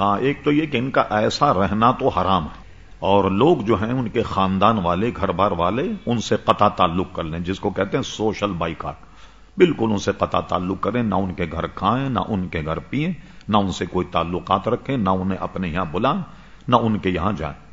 ہاں ایک تو یہ کہ ان کا ایسا رہنا تو حرام ہے۔ اور لوگ جو ہیں، ان کے خاندان والے گھر بار والے، ان سے قطع تعلق کر لیں، جس کو کہتے ہیں سوشل بائیکاٹ۔ بالکل ان سے قطع تعلق کریں، نہ ان کے گھر کھائیں، نہ ان کے گھر پئیں نہ ان سے کوئی تعلقات رکھیں، نہ انہیں اپنے یہاں بلائیں، نہ ان کے یہاں جائیں۔